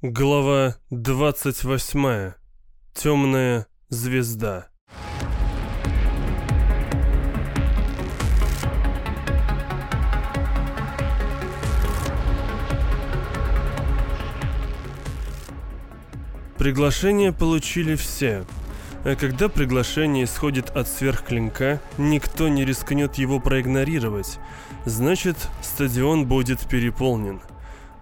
Глава 28. Темная звезда. Приглашение получили все. А когда приглашение исходит от сверхклинка, никто не рискнет его проигнорировать. Значит, стадион будет переполнен.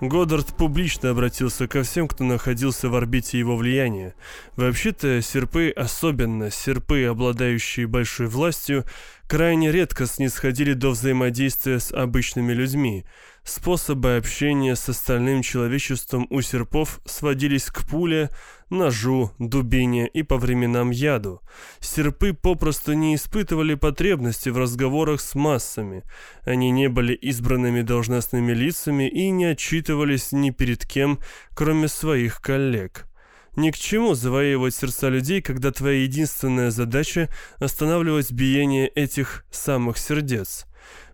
Годдард публично обратился ко всем, кто находился в орбите его влияния. Вообще-то, серпы, особенно серпы, обладающие большой властью, крайне редко снисходили до взаимодействия с обычными людьми. Способы общения с остальным человечеством у серпов сводились к пуле, ножу, дубине и по временам яду. Серпы попросту не испытывали потребности в разговорах с массами. Они не были избранными должностными лицами и не отчитывались ни перед кем, кроме своих коллег. Ни к чему завоевывать сердца людей, когда твоя единственная задача – останавливать биение этих самых сердец.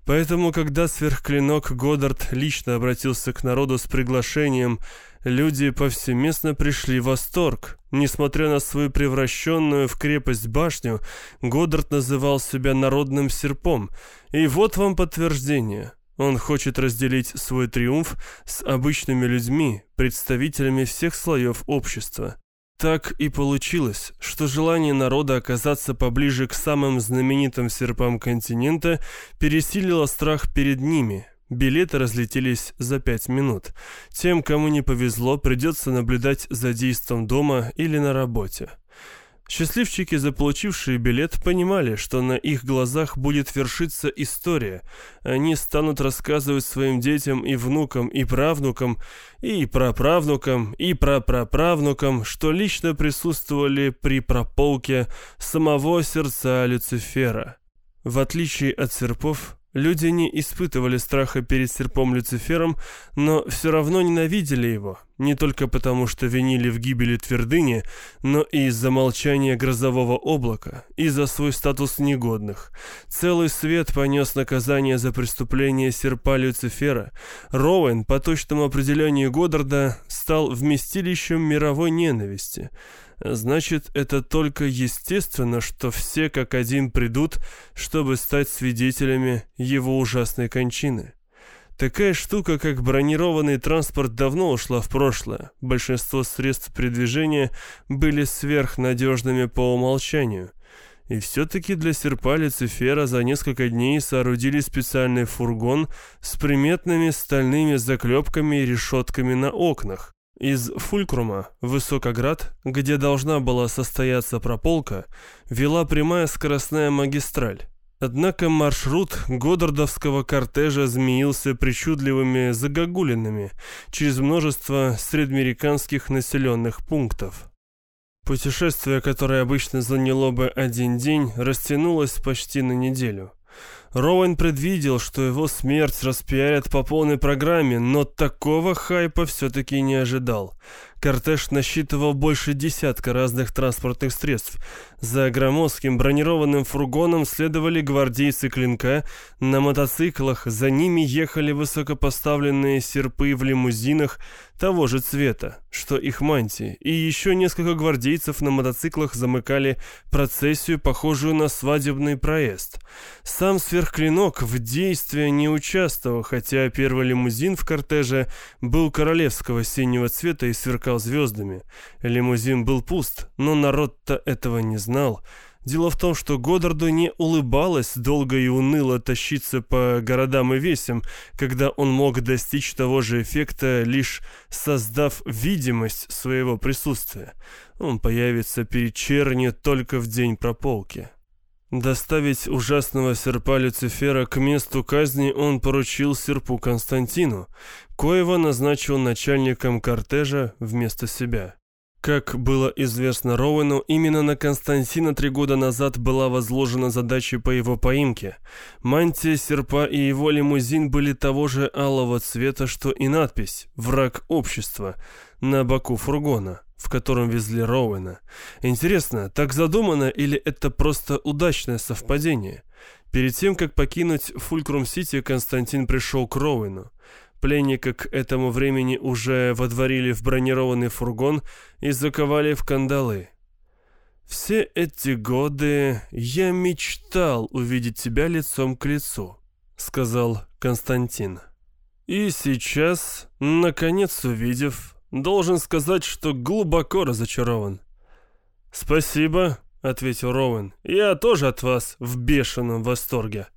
Поэтому, когда сверхклинок Годдард лично обратился к народу с приглашением – люди повсеместно пришли в восторг. Несмотря на свою превращенную в крепость башню, Годдард называл себя народным серпом. И вот вам подтверждение. Он хочет разделить свой триумф с обычными людьми, представителями всех слоев общества. Так и получилось, что желание народа оказаться поближе к самым знаменитым серпам континента пересилило страх перед ними – Билеты разлетелись за пять минут. Тем, кому не повезло, придется наблюдать за действом дома или на работе. Счастливчики, заполучившие билет, понимали, что на их глазах будет вершиться история. Они станут рассказывать своим детям и внукам, и правнукам, и праправнукам, и прапраправнукам, что лично присутствовали при прополке самого сердца Люцифера. В отличие от серпов, Люди не испытывали страха перед серпом Люцифером, но все равно ненавидели его, не только потому, что винили в гибели твердыни, но и из-за молчания грозового облака, и за свой статус негодных. Целый свет понес наказание за преступление серпа Люцифера. Роуэн, по точному определению Годдарда, стал вместилищем мировой ненависти – Значит, это только естественно, что все как один придут, чтобы стать свидетелями его ужасной кончины. Такая штука, как бронированный транспорт, давно ушла в прошлое. Большинство средств передвижения были сверхнадежными по умолчанию. И все-таки для серпа Люцифера за несколько дней соорудили специальный фургон с приметными стальными заклепками и решетками на окнах. Из Фулькрума Высокоград, где должна была состояться прополка, вела прямая скоростная магистраль. Однако маршрут Годдардовского кортежа змеился причудливыми загогулинами через множество среднеамериканских населенных пунктов. Путешествие, которое обычно заняло бы один день, растянулось почти на неделю – Роуэн предвидел, что его смерть распиарят по полной программе, но такого хайпа все-таки не ожидал. Кортеж насчитывал больше десятка разных транспортных средств. За громоздким бронированным фургоном следовали гвардейцы клинка, на мотоциклах за ними ехали высокопоставленные серпы в лимузинах того же цвета, что их мантии, и еще несколько гвардейцев на мотоциклах замыкали процессию, похожую на свадебный проезд. Сам сверхклинок в действии не участвовал, хотя первый лимузин в кортеже был королевского синего цвета и сверкал сверкал звездами. Лимузин был пуст, но народ-то этого не знал. Дело в том, что Годдарду не улыбалось долго и уныло тащиться по городам и весям, когда он мог достичь того же эффекта, лишь создав видимость своего присутствия. Он появится перед чернью только в день прополки. Доставить ужасного серпа Люцифера к месту казни он поручил серпу Константину, коего назначил начальником кортежа вместо себя. Как было известно Роуэну, именно на Константина три года назад была возложена задача по его поимке. Мантия серпа и его лимузин были того же алого цвета, что и надпись «Враг общества» на боку фургона в котором везли Роуэна. Интересно, так задумано или это просто удачное совпадение? Перед тем, как покинуть Фулькрум-Сити, Константин пришел к Роуэну. Пленника к этому времени уже водворили в бронированный фургон и заковали в кандалы. «Все эти годы я мечтал увидеть тебя лицом к лицу», — сказал Константин. «И сейчас, наконец увидев, должен сказать, что глубоко разочарован». «Спасибо», — ответил Роуэн. «Я тоже от вас в бешеном восторге».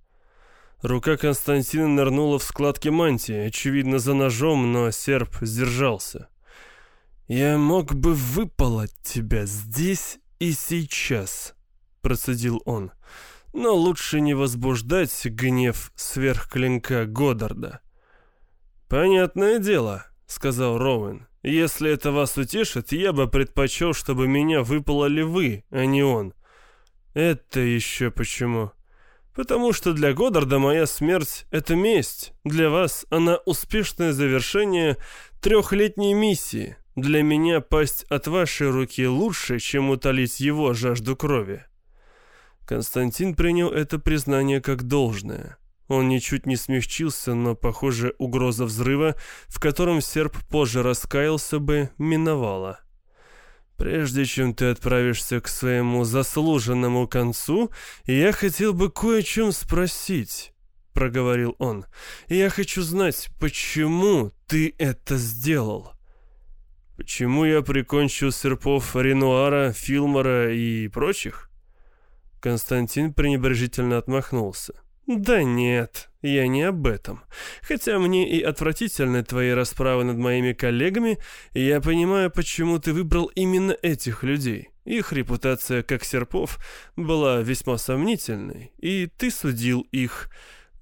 Рука Константина нырнула в складки мантии, очевидно, за ножом, но серп сдержался. «Я мог бы выпалоть тебя здесь и сейчас», — процедил он. «Но лучше не возбуждать гнев сверхклинка Годдарда». «Понятное дело», — сказал Роуэн. «Если это вас утешит, я бы предпочел, чтобы меня выпалоли вы, а не он». «Это еще почему?» «Потому что для Годдарда моя смерть — это месть. Для вас она успешное завершение трехлетней миссии. Для меня пасть от вашей руки лучше, чем утолить его жажду крови». Константин принял это признание как должное. Он ничуть не смягчился, но, похоже, угроза взрыва, в котором серп позже раскаялся бы, миновала. «Прежде чем ты отправишься к своему заслуженному концу, я хотел бы кое о чем спросить», — проговорил он. «Я хочу знать, почему ты это сделал?» «Почему я прикончил серпов Ренуара, Филмора и прочих?» Константин пренебрежительно отмахнулся. «Да нет, я не об этом. Хотя мне и отвратительны твои расправы над моими коллегами, я понимаю, почему ты выбрал именно этих людей. Их репутация как серпов была весьма сомнительной, и ты судил их,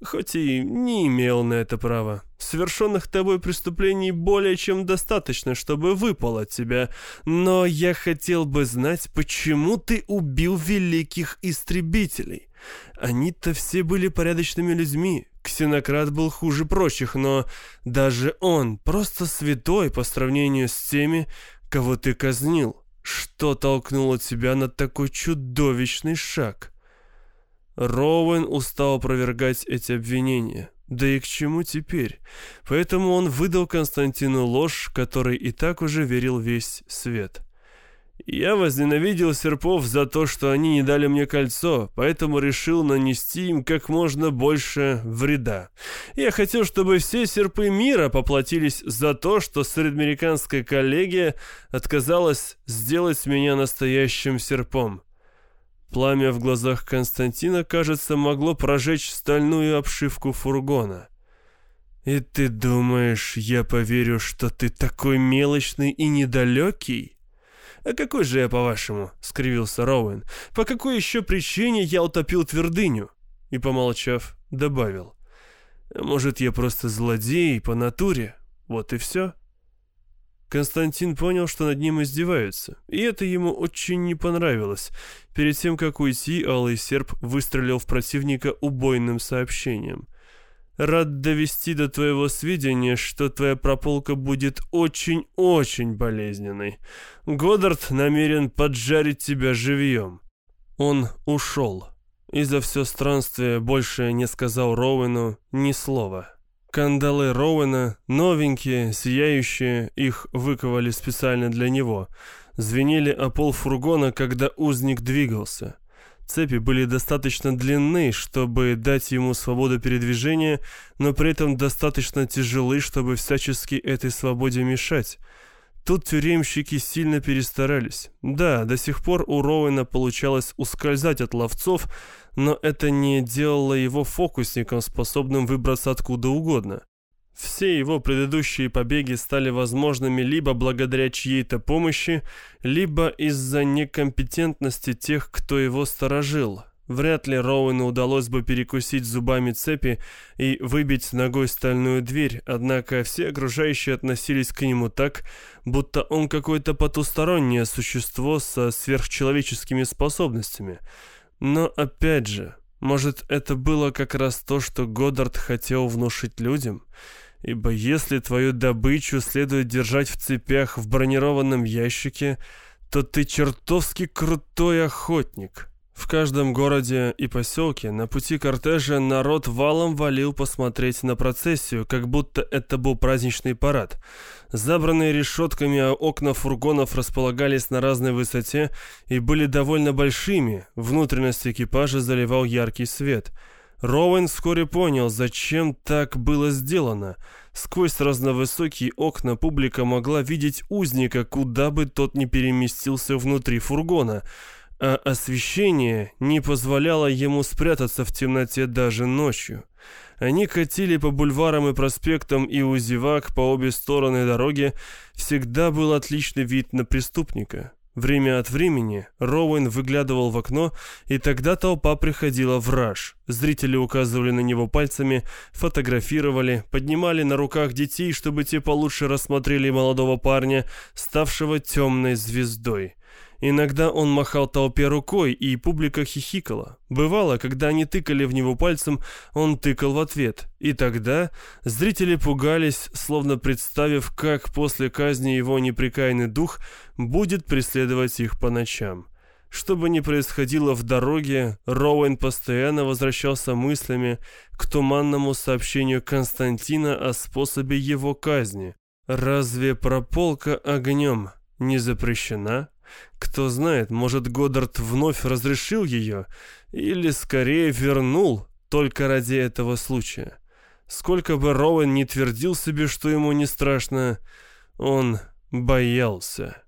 хоть и не имел на это права. Совершенных тобой преступлений более чем достаточно, чтобы выпал от тебя, но я хотел бы знать, почему ты убил великих истребителей». Они-то все были порядочными людьми. Ксенократ был хуже прочих, но даже он просто святой по сравнению с теми, кого ты казнил. Что толкнуло тебя на такой чудовищный шаг? Роуэн устал опровергать эти обвинения. Да и к чему теперь? Поэтому он выдал Константину ложь, которой и так уже верил весь свет. Я возненавидел серпов за то, что они не дали мне кольцо, поэтому решил нанести им как можно больше вреда. Я хотел, чтобы все серпы мира поплатились за то, что средамериканская коллегия отказалась сделать меня настоящим серпом. Пламя в глазах Константина, кажется, могло прожечь стальную обшивку фургона. «И ты думаешь, я поверю, что ты такой мелочный и недалекий?» «А какой же я, по-вашему?» — скривился Роуэн. «По какой еще причине я утопил твердыню?» И, помолчав, добавил. «Может, я просто злодей по натуре? Вот и все?» Константин понял, что над ним издеваются, и это ему очень не понравилось. Перед тем, как уйти, Алый Серп выстрелил в противника убойным сообщением. Рад довести до твоего сведения, что твоя прополка будет очень-очень болезненной. Годдард намерен поджарить тебя живьем. Он ушел. И за все странствие больше не сказал Роуэну ни слова. Кандалы Роуэна, новенькие, сияющие, их выковали специально для него, звенели о пол фургона, когда узник двигался. Цепи были достаточно длинны, чтобы дать ему свободу передвижения, но при этом достаточно тяжелы, чтобы всячески этой свободе мешать. Тут тюремщики сильно перестарались. Да, до сих пор у Роуэна получалось ускользать от ловцов, но это не делало его фокусником, способным выбраться откуда угодно. Все его предыдущие побеги стали возможными либо благодаря чьей-то помощи, либо из-за некомпетентности тех, кто его сторожил. Вряд ли Роуэну удалось бы перекусить зубами цепи и выбить ногой стальную дверь, однако все окружающие относились к нему так, будто он какое-то потустороннее существо со сверхчеловеческими способностями. Но опять же, может это было как раз то, что Годдард хотел внушить людям – ибо если твою добычу следует держать в цепях в бронированном ящике, то ты чертовски крутой охотник. В каждом городе и поселке на пути кортежа народ валом валил посмотреть на процессию, как будто это был праздничный парад. Забранные решетками а окна фургонов располагались на разной высоте и были довольно большими, внутренность экипажа заливал яркий свет. Роуэн вскоре понял, зачем так было сделано. Сквозь разновысокие окна публика могла видеть узника, куда бы тот ни переместился внутри фургона – а освещение не позволяло ему спрятаться в темноте даже ночью. Они катили по бульварам и проспектам, и у зевак по обе стороны дороги всегда был отличный вид на преступника. Время от времени Роуэн выглядывал в окно, и тогда толпа приходила в раж. Зрители указывали на него пальцами, фотографировали, поднимали на руках детей, чтобы те получше рассмотрели молодого парня, ставшего темной звездой. Иногда он махал толпе рукой, и публика хихикала. Бывало, когда они тыкали в него пальцем, он тыкал в ответ. И тогда зрители пугались, словно представив, как после казни его неприкаянный дух будет преследовать их по ночам. Что бы ни происходило в дороге, Роуэн постоянно возвращался мыслями к туманному сообщению Константина о способе его казни. «Разве прополка огнем не запрещена?» Кто знает, может, Годдард вновь разрешил ее, или скорее вернул только ради этого случая. Сколько бы Роуэн не твердил себе, что ему не страшно, он боялся.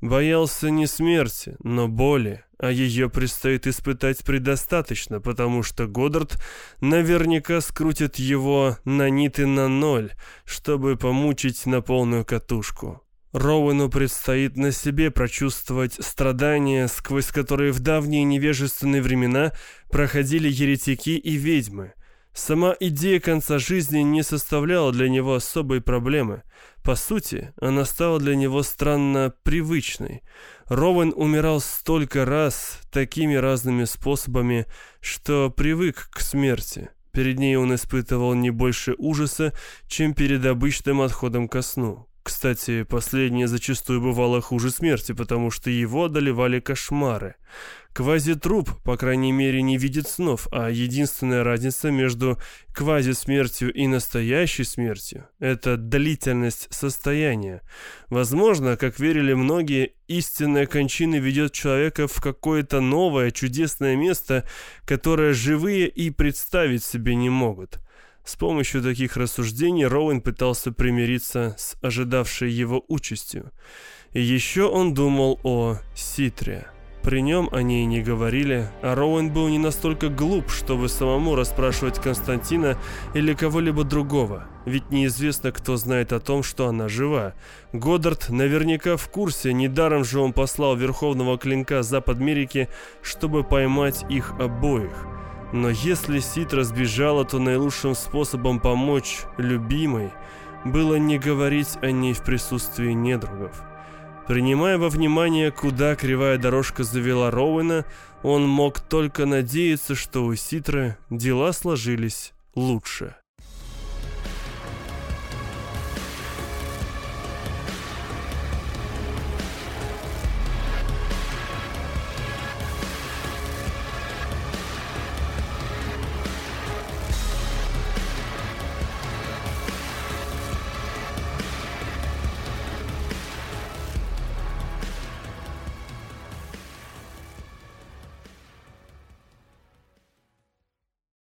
Боялся не смерти, но боли, а ее предстоит испытать предостаточно, потому что Годдард наверняка скрутит его на ниты на ноль, чтобы помучить на полную катушку. Роуэну предстоит на себе прочувствовать страдания, сквозь которые в давние невежественные времена проходили еретики и ведьмы. Сама идея конца жизни не составляла для него особой проблемы. По сути, она стала для него странно привычной. Роуэн умирал столько раз, такими разными способами, что привык к смерти. Перед ней он испытывал не больше ужаса, чем перед обычным отходом ко сну. Кстати, последнее зачастую бывало хуже смерти, потому что его одолевали кошмары. Квазитруп, по крайней мере, не видит снов, а единственная разница между квазисмертью и настоящей смертью – это длительность состояния. Возможно, как верили многие, истинная кончина ведет человека в какое-то новое, чудесное место, которое живые и представить себе не могут – с помощью таких рассуждений Роуэн пытался примириться с ожидавшей его участью. И еще он думал о Ситре. При нем о ней не говорили, а Роуэн был не настолько глуп, чтобы самому расспрашивать Константина или кого-либо другого, ведь неизвестно, кто знает о том, что она жива. Годдард наверняка в курсе, недаром же он послал Верховного Клинка Запад Америки, чтобы поймать их обоих. Но если Ситра сбежала, то наилучшим способом помочь любимой было не говорить о ней в присутствии недругов. Принимая во внимание, куда кривая дорожка завела Роуэна, он мог только надеяться, что у Ситры дела сложились лучше.